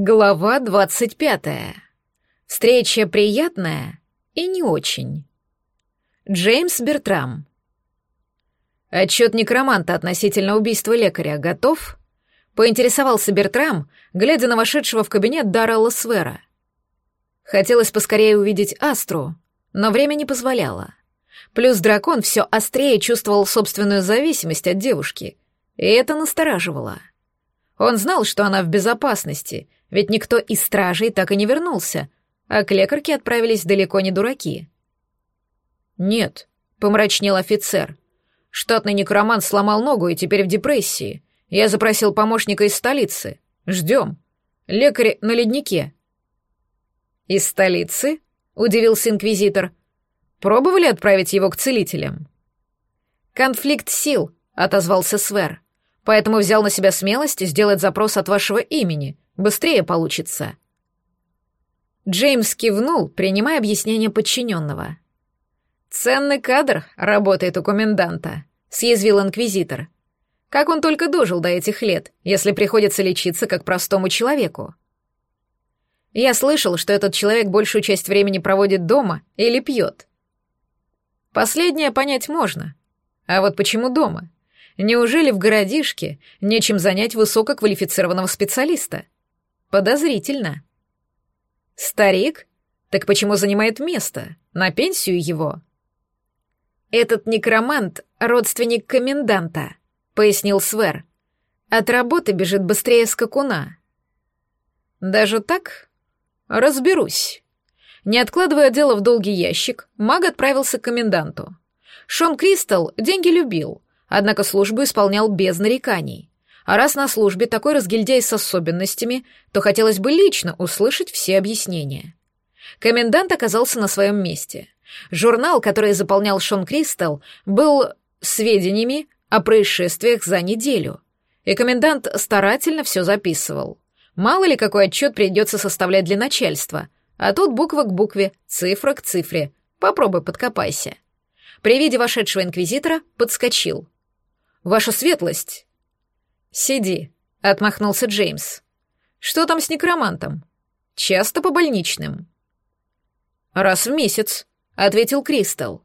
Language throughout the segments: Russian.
Глава 25. Встреча приятная и не очень. Джеймс Бертрам. Отчет некроманта относительно убийства лекаря готов? Поинтересовался Бертрам, глядя на вошедшего в кабинет Даррелла Свера. Хотелось поскорее увидеть Астру, но время не позволяло. Плюс дракон все острее чувствовал собственную зависимость от девушки, и это настораживало. Он знал, что она в безопасности — ведь никто из стражей так и не вернулся, а к лекарке отправились далеко не дураки. «Нет», — помрачнел офицер. «Штатный некромант сломал ногу и теперь в депрессии. Я запросил помощника из столицы. Ждем. Лекарь на леднике». «Из столицы?» — удивился инквизитор. «Пробовали отправить его к целителям?» «Конфликт сил», — отозвался Свер. «Поэтому взял на себя смелость сделать запрос от вашего имени, Быстрее получится. Джеймс кивнул, принимая объяснение подчиненного. «Ценный кадр работает у коменданта», — съязвил инквизитор. «Как он только дожил до этих лет, если приходится лечиться как простому человеку?» Я слышал, что этот человек большую часть времени проводит дома или пьет. Последнее понять можно. А вот почему дома? Неужели в городишке нечем занять высококвалифицированного специалиста?» Подозрительно. Старик? Так почему занимает место? На пенсию его? Этот некромант — родственник коменданта, пояснил Свер. От работы бежит быстрее скакуна. Даже так? Разберусь. Не откладывая дело в долгий ящик, маг отправился к коменданту. Шон Кристал деньги любил, однако службу исполнял без нареканий. А раз на службе такой разгильдяй с особенностями, то хотелось бы лично услышать все объяснения. Комендант оказался на своем месте. Журнал, который заполнял Шон Кристал, был сведениями о происшествиях за неделю. И комендант старательно все записывал. Мало ли какой отчет придется составлять для начальства. А тут буква к букве, цифра к цифре. Попробуй подкопайся. При виде вошедшего инквизитора подскочил. «Ваша светлость!» «Сиди», — отмахнулся Джеймс. «Что там с некромантом? Часто по больничным?» «Раз в месяц», — ответил Кристал.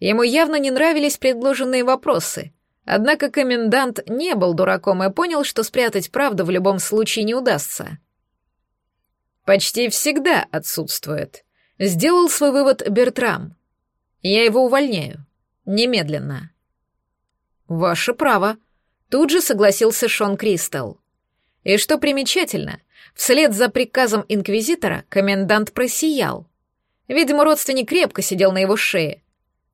Ему явно не нравились предложенные вопросы, однако комендант не был дураком и понял, что спрятать правду в любом случае не удастся. «Почти всегда отсутствует», — сделал свой вывод Бертрам. «Я его увольняю. Немедленно». «Ваше право», Тут же согласился Шон Кристал. И что примечательно, вслед за приказом инквизитора комендант просиял. Видимо, родственник крепко сидел на его шее.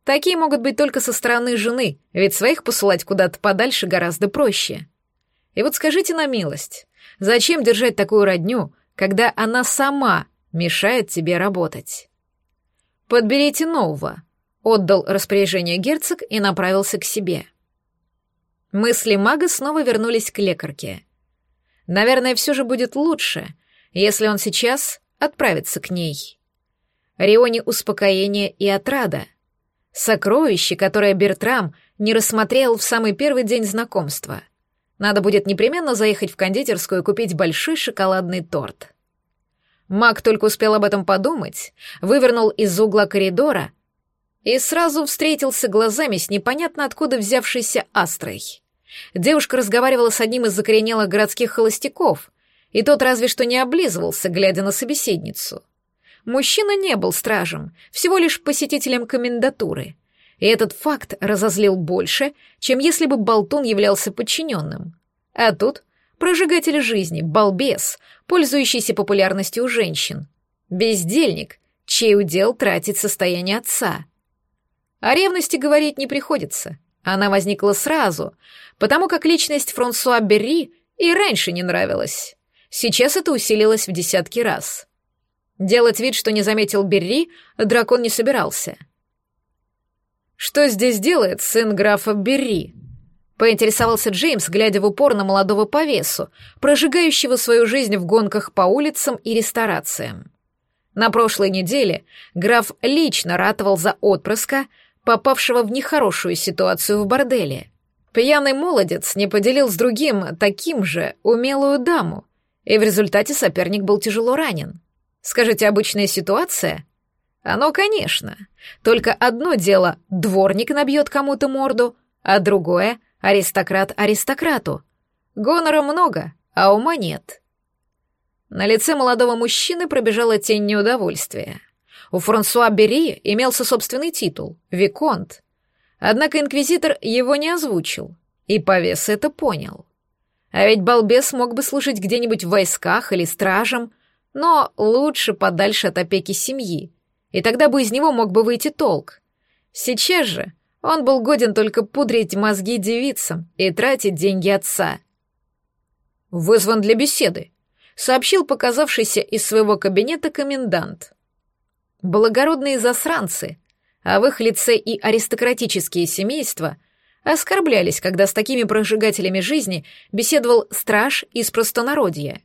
Такие могут быть только со стороны жены, ведь своих посылать куда-то подальше гораздо проще. И вот скажите на милость, зачем держать такую родню, когда она сама мешает тебе работать? Подберите нового. Отдал распоряжение герцог и направился к себе. — Мысли мага снова вернулись к лекарке. Наверное, все же будет лучше, если он сейчас отправится к ней. Рионе успокоение и отрада. Сокровище, которое Бертрам не рассмотрел в самый первый день знакомства. Надо будет непременно заехать в кондитерскую и купить большой шоколадный торт. Маг только успел об этом подумать, вывернул из угла коридора и сразу встретился глазами с непонятно откуда взявшейся астрой. Девушка разговаривала с одним из закоренелых городских холостяков, и тот разве что не облизывался, глядя на собеседницу. Мужчина не был стражем, всего лишь посетителем комендатуры. И этот факт разозлил больше, чем если бы болтун являлся подчиненным. А тут прожигатель жизни, балбес, пользующийся популярностью у женщин, бездельник, чей удел тратить состояние отца. О ревности говорить не приходится — она возникла сразу, потому как личность Франсуа Берри и раньше не нравилась. Сейчас это усилилось в десятки раз. Делать вид, что не заметил Берри, дракон не собирался. «Что здесь делает сын графа Берри?» — поинтересовался Джеймс, глядя в упор на молодого повесу, прожигающего свою жизнь в гонках по улицам и ресторациям. На прошлой неделе граф лично ратовал за отпрыска — попавшего в нехорошую ситуацию в борделе. Пьяный молодец не поделил с другим таким же умелую даму, и в результате соперник был тяжело ранен. Скажите, обычная ситуация? Оно, конечно. Только одно дело — дворник набьет кому-то морду, а другое — аристократ аристократу. Гонора много, а ума нет. На лице молодого мужчины пробежала тень неудовольствия — у Франсуа Бери имелся собственный титул — Виконт. Однако инквизитор его не озвучил, и Повес это понял. А ведь балбес мог бы служить где-нибудь в войсках или стражем, но лучше подальше от опеки семьи, и тогда бы из него мог бы выйти толк. Сейчас же он был годен только пудрить мозги девицам и тратить деньги отца. «Вызван для беседы», — сообщил показавшийся из своего кабинета комендант благородные засранцы, а в их лице и аристократические семейства оскорблялись, когда с такими прожигателями жизни беседовал страж из простонародья.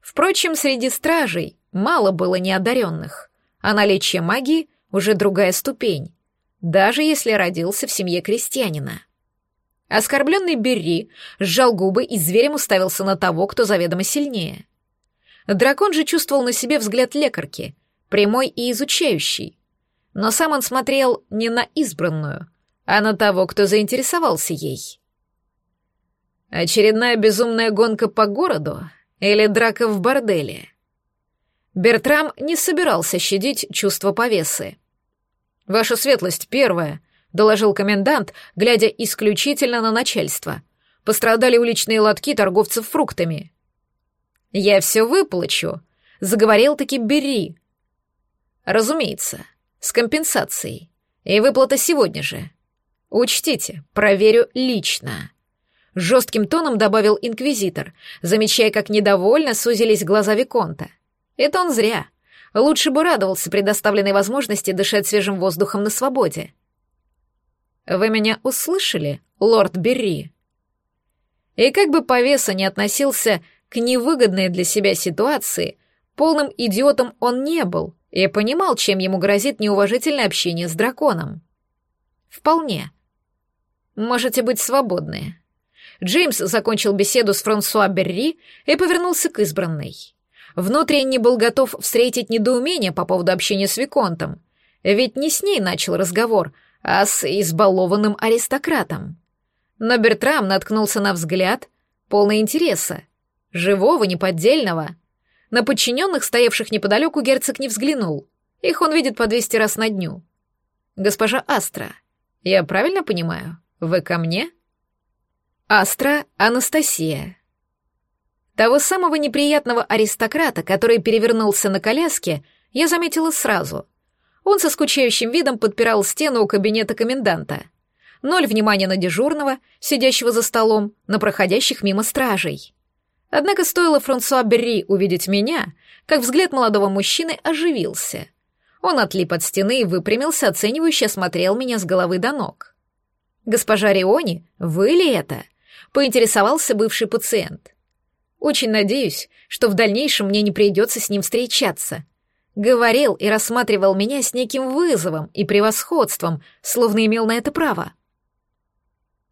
Впрочем, среди стражей мало было неодаренных, а наличие магии уже другая ступень, даже если родился в семье крестьянина. Оскорбленный Берри сжал губы и зверем уставился на того, кто заведомо сильнее. Дракон же чувствовал на себе взгляд лекарки — прямой и изучающий. Но сам он смотрел не на избранную, а на того, кто заинтересовался ей. Очередная безумная гонка по городу или драка в борделе. Бертрам не собирался щадить чувство повесы. «Ваша светлость первая», — доложил комендант, глядя исключительно на начальство. «Пострадали уличные лотки торговцев фруктами». «Я все выплачу», — заговорил таки Бери, Разумеется, с компенсацией. И выплата сегодня же. Учтите, проверю лично. Жестким тоном добавил инквизитор, замечая, как недовольно сузились глаза Виконта. Это он зря. Лучше бы радовался предоставленной возможности дышать свежим воздухом на свободе. «Вы меня услышали, лорд Берри?» И как бы повеса не относился к невыгодной для себя ситуации, полным идиотом он не был — я понимал, чем ему грозит неуважительное общение с драконом. Вполне. Можете быть свободны. Джеймс закончил беседу с Франсуа Берри и повернулся к избранной. Внутренне был готов встретить недоумение по поводу общения с Виконтом, ведь не с ней начал разговор, а с избалованным аристократом. Но Бертрам наткнулся на взгляд, полный интереса, живого, неподдельного — на подчиненных, стоявших неподалеку, герцог не взглянул. Их он видит по 200 раз на дню. «Госпожа Астра, я правильно понимаю? Вы ко мне?» «Астра Анастасия». Того самого неприятного аристократа, который перевернулся на коляске, я заметила сразу. Он со скучающим видом подпирал стену у кабинета коменданта. Ноль внимания на дежурного, сидящего за столом, на проходящих мимо стражей. Однако стоило Франсуа Берри увидеть меня, как взгляд молодого мужчины оживился. Он отлип от стены и выпрямился, оценивающе смотрел меня с головы до ног. «Госпожа Риони, вы ли это?» — поинтересовался бывший пациент. «Очень надеюсь, что в дальнейшем мне не придется с ним встречаться», говорил и рассматривал меня с неким вызовом и превосходством, словно имел на это право.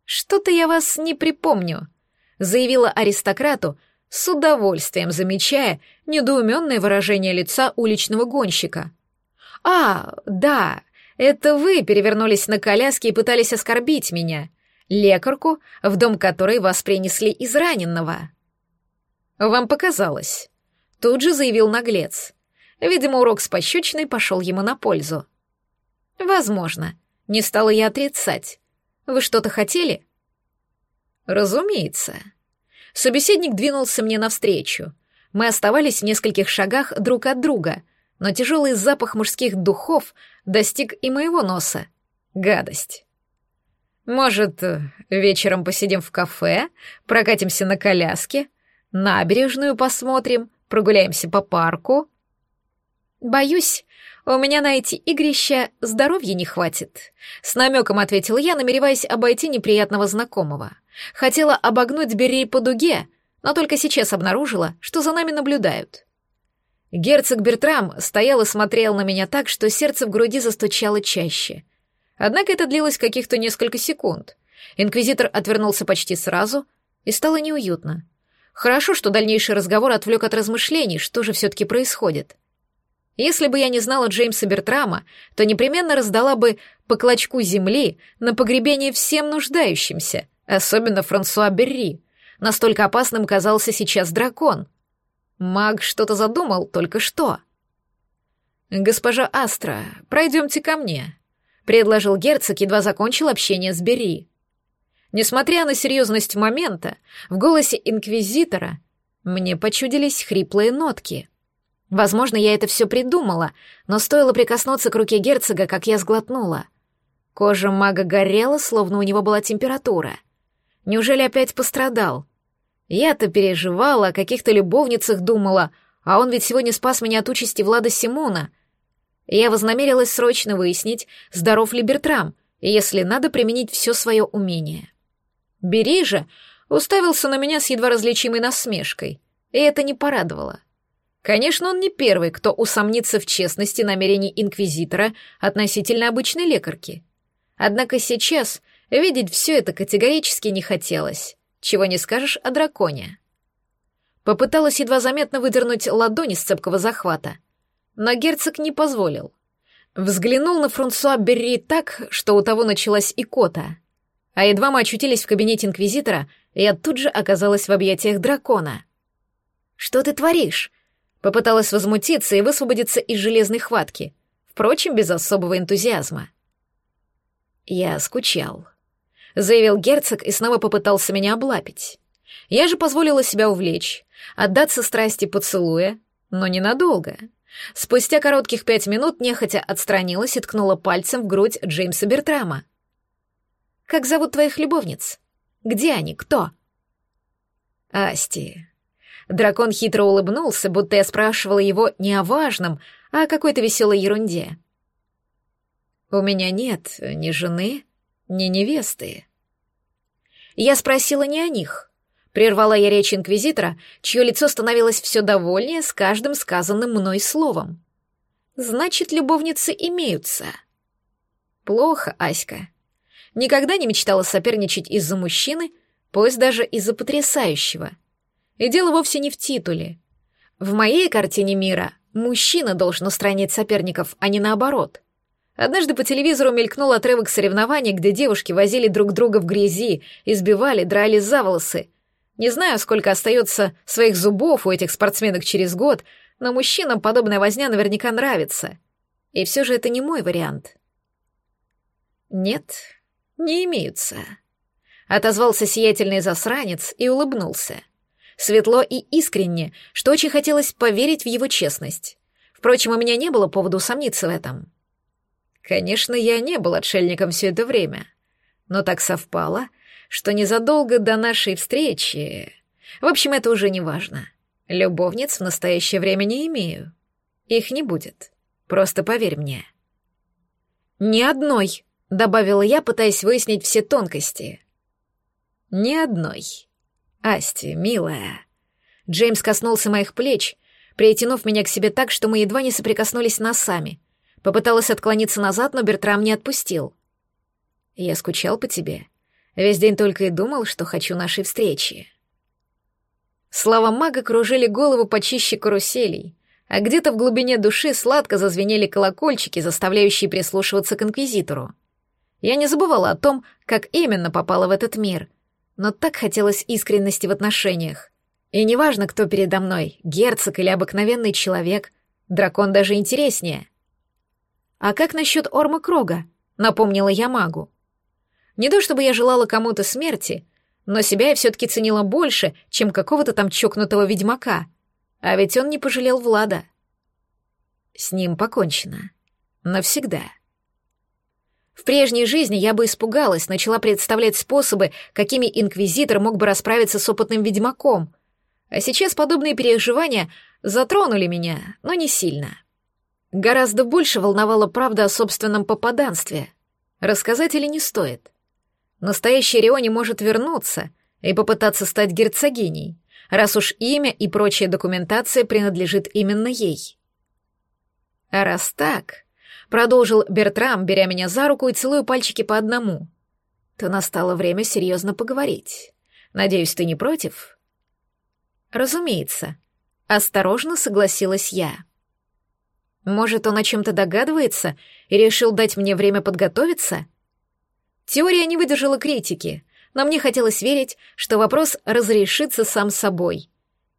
«Что-то я вас не припомню», — заявила аристократу, с удовольствием замечая недоуменное выражение лица уличного гонщика. «А, да, это вы перевернулись на коляске и пытались оскорбить меня, лекарку, в дом которой вас принесли из раненного». «Вам показалось», — тут же заявил наглец. Видимо, урок с пощечной пошел ему на пользу. «Возможно», — не стала я отрицать. «Вы что-то хотели?» «Разумеется», Собеседник двинулся мне навстречу. Мы оставались в нескольких шагах друг от друга, но тяжелый запах мужских духов достиг и моего носа. Гадость. «Может, вечером посидим в кафе, прокатимся на коляске, набережную посмотрим, прогуляемся по парку?» «Боюсь, «У меня на эти игрища здоровья не хватит», — с намеком ответила я, намереваясь обойти неприятного знакомого. Хотела обогнуть Берри по дуге, но только сейчас обнаружила, что за нами наблюдают. Герцог Бертрам стоял и смотрел на меня так, что сердце в груди застучало чаще. Однако это длилось каких-то несколько секунд. Инквизитор отвернулся почти сразу, и стало неуютно. Хорошо, что дальнейший разговор отвлек от размышлений, что же все-таки происходит. Если бы я не знала Джеймса Бертрама, то непременно раздала бы по клочку земли на погребение всем нуждающимся, особенно Франсуа Берри. Настолько опасным казался сейчас дракон. Маг что-то задумал только что. «Госпожа Астра, пройдемте ко мне», — предложил герцог, едва закончил общение с Берри. Несмотря на серьезность момента, в голосе инквизитора мне почудились хриплые нотки — Возможно, я это все придумала, но стоило прикоснуться к руке герцога, как я сглотнула. Кожа мага горела, словно у него была температура. Неужели опять пострадал? Я-то переживала, о каких-то любовницах думала, а он ведь сегодня спас меня от участи Влада Симона. Я вознамерилась срочно выяснить, здоров ли Бертрам, если надо, применить все свое умение. Бери же уставился на меня с едва различимой насмешкой, и это не порадовало. — Конечно, он не первый, кто усомнится в честности намерений инквизитора относительно обычной лекарки. Однако сейчас видеть все это категорически не хотелось. Чего не скажешь о драконе. Попыталась едва заметно выдернуть ладони с цепкого захвата, но герцог не позволил. Взглянул на Франсуа Берри так, что у того началась икота. А едва мы очутились в кабинете инквизитора, я тут же оказалась в объятиях дракона. «Что ты творишь?» Попыталась возмутиться и высвободиться из железной хватки, впрочем, без особого энтузиазма. «Я скучал», — заявил герцог и снова попытался меня облапить. Я же позволила себя увлечь, отдаться страсти поцелуя, но ненадолго. Спустя коротких пять минут нехотя отстранилась и ткнула пальцем в грудь Джеймса Бертрама. «Как зовут твоих любовниц? Где они? Кто?» «Асти», Дракон хитро улыбнулся, будто я спрашивала его не о важном, а о какой-то веселой ерунде. «У меня нет ни жены, ни невесты». Я спросила не о них. Прервала я речь инквизитора, чье лицо становилось все довольнее с каждым сказанным мной словом. «Значит, любовницы имеются». «Плохо, Аська. Никогда не мечтала соперничать из-за мужчины, пусть даже из-за потрясающего». И дело вовсе не в титуле. В моей картине мира мужчина должен устранить соперников, а не наоборот. Однажды по телевизору мелькнул отрывок соревнований, где девушки возили друг друга в грязи, избивали, драли за волосы. Не знаю, сколько остается своих зубов у этих спортсменок через год, но мужчинам подобная возня наверняка нравится. И все же это не мой вариант. Нет, не имеются. Отозвался сиятельный засранец и улыбнулся. — Светло и искренне, что очень хотелось поверить в его честность. Впрочем, у меня не было повода усомниться в этом. Конечно, я не был отшельником все это время. Но так совпало, что незадолго до нашей встречи... В общем, это уже не важно. Любовниц в настоящее время не имею. Их не будет. Просто поверь мне. «Ни одной», — добавила я, пытаясь выяснить все тонкости. «Ни одной», «Асти, милая!» Джеймс коснулся моих плеч, притянув меня к себе так, что мы едва не соприкоснулись носами. Попыталась отклониться назад, но Бертрам не отпустил. «Я скучал по тебе. Весь день только и думал, что хочу нашей встречи». Слова мага кружили голову почище каруселей, а где-то в глубине души сладко зазвенели колокольчики, заставляющие прислушиваться к инквизитору. Я не забывала о том, как именно попала в этот мир — но так хотелось искренности в отношениях. И неважно, кто передо мной, герцог или обыкновенный человек, дракон даже интереснее. А как насчет Орма Крога? Напомнила я магу. Не то чтобы я желала кому-то смерти, но себя я все-таки ценила больше, чем какого-то там чокнутого ведьмака. А ведь он не пожалел Влада. С ним покончено. Навсегда. В прежней жизни я бы испугалась, начала представлять способы, какими инквизитор мог бы расправиться с опытным ведьмаком. А сейчас подобные переживания затронули меня, но не сильно. Гораздо больше волновала правда о собственном попаданстве. Рассказать или не стоит? Настоящий Рионе может вернуться и попытаться стать герцогиней, раз уж имя и прочая документация принадлежит именно ей. А раз так, Продолжил Бертрам, беря меня за руку и целуя пальчики по одному. То настало время серьезно поговорить. Надеюсь, ты не против? Разумеется. Осторожно согласилась я. Может, он о чем-то догадывается и решил дать мне время подготовиться? Теория не выдержала критики, но мне хотелось верить, что вопрос разрешится сам собой.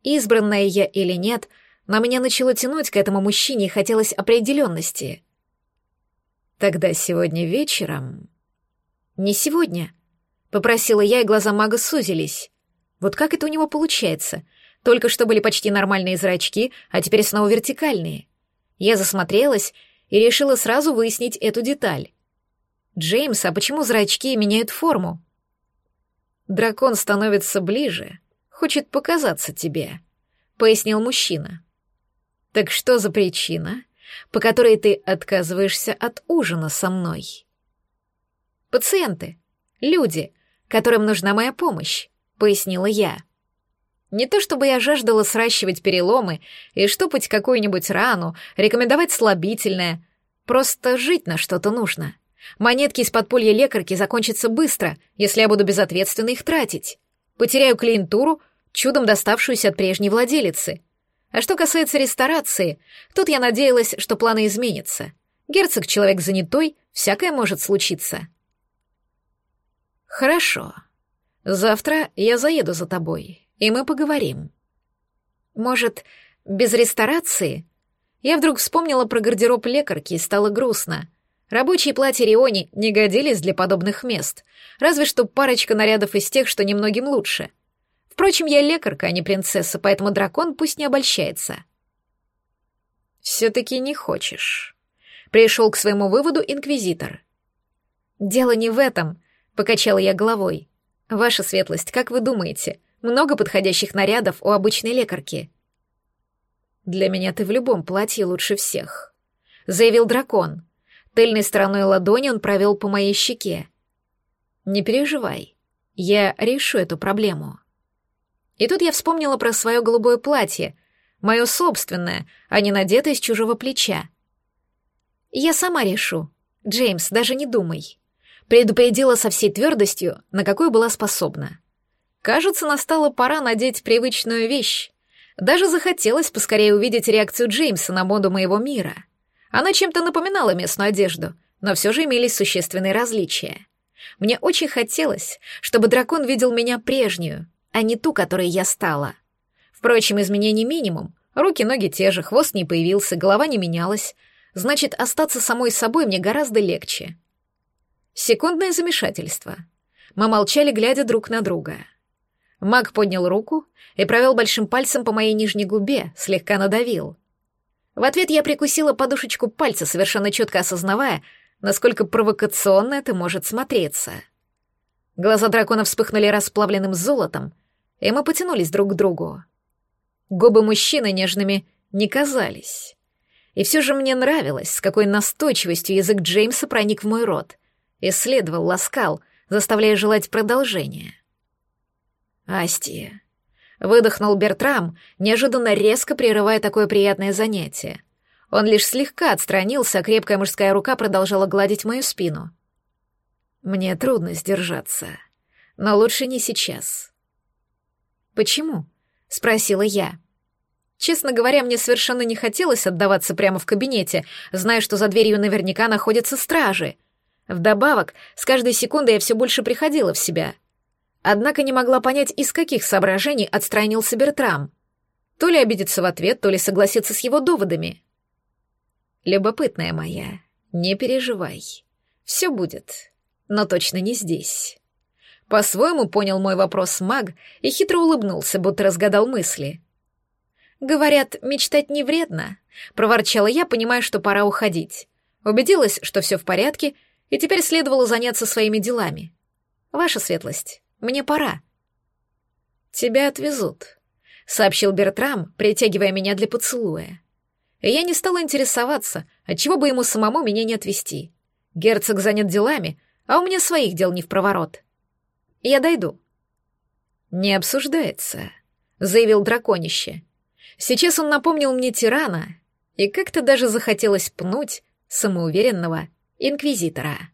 Избранная я или нет, но меня начало тянуть к этому мужчине и хотелось определенности. Тогда сегодня вечером... Не сегодня. Попросила я, и глаза мага сузились. Вот как это у него получается? Только что были почти нормальные зрачки, а теперь снова вертикальные. Я засмотрелась и решила сразу выяснить эту деталь. «Джеймс, а почему зрачки меняют форму?» «Дракон становится ближе, хочет показаться тебе», — пояснил мужчина. «Так что за причина?» по которой ты отказываешься от ужина со мной. Пациенты, люди, которым нужна моя помощь, пояснила я. Не то чтобы я жаждала сращивать переломы и штопать какую-нибудь рану, рекомендовать слабительное. Просто жить на что-то нужно. Монетки из подполья лекарки закончатся быстро, если я буду безответственно их тратить. Потеряю клиентуру, чудом доставшуюся от прежней владелицы. А что касается ресторации, тут я надеялась, что планы изменятся. Герцог — человек занятой, всякое может случиться. Хорошо. Завтра я заеду за тобой, и мы поговорим. Может, без ресторации? Я вдруг вспомнила про гардероб лекарки и стало грустно. Рабочие платья Риони не годились для подобных мест, разве что парочка нарядов из тех, что немногим лучше — Впрочем, я лекарка, а не принцесса, поэтому дракон пусть не обольщается. Все-таки не хочешь. Пришел к своему выводу инквизитор. Дело не в этом, покачала я головой. Ваша светлость, как вы думаете, много подходящих нарядов у обычной лекарки? Для меня ты в любом платье лучше всех, заявил дракон. Тыльной стороной ладони он провел по моей щеке. Не переживай, я решу эту проблему. И тут я вспомнила про свое голубое платье, мое собственное, а не надетое с чужого плеча. «Я сама решу. Джеймс, даже не думай». Предупредила со всей твердостью, на какую была способна. Кажется, настала пора надеть привычную вещь. Даже захотелось поскорее увидеть реакцию Джеймса на моду моего мира. Она чем-то напоминала местную одежду, но все же имелись существенные различия. Мне очень хотелось, чтобы дракон видел меня прежнюю, а не ту, которой я стала. Впрочем, изменений минимум. Руки, ноги те же, хвост не появился, голова не менялась. Значит, остаться самой собой мне гораздо легче. Секундное замешательство. Мы молчали, глядя друг на друга. Маг поднял руку и провел большим пальцем по моей нижней губе, слегка надавил. В ответ я прикусила подушечку пальца, совершенно четко осознавая, насколько провокационно это может смотреться. Глаза дракона вспыхнули расплавленным золотом, и мы потянулись друг к другу. Губы мужчины нежными не казались. И все же мне нравилось, с какой настойчивостью язык Джеймса проник в мой рот. Исследовал, ласкал, заставляя желать продолжения. «Асти!» — выдохнул Бертрам, неожиданно резко прерывая такое приятное занятие. Он лишь слегка отстранился, а крепкая мужская рука продолжала гладить мою спину. «Мне трудно сдержаться, но лучше не сейчас. «Почему?» — спросила я. Честно говоря, мне совершенно не хотелось отдаваться прямо в кабинете, зная, что за дверью наверняка находятся стражи. Вдобавок, с каждой секундой я все больше приходила в себя. Однако не могла понять, из каких соображений отстранился Бертрам. То ли обидеться в ответ, то ли согласиться с его доводами. «Любопытная моя, не переживай. Все будет, но точно не здесь». По-своему понял мой вопрос маг и хитро улыбнулся, будто разгадал мысли. «Говорят, мечтать не вредно», — проворчала я, понимая, что пора уходить. Убедилась, что все в порядке, и теперь следовало заняться своими делами. «Ваша светлость, мне пора». «Тебя отвезут», — сообщил Бертрам, притягивая меня для поцелуя. И я не стала интересоваться, отчего бы ему самому меня не отвезти. Герцог занят делами, а у меня своих дел не в проворот. Я дойду». «Не обсуждается», — заявил драконище. «Сейчас он напомнил мне тирана, и как-то даже захотелось пнуть самоуверенного инквизитора».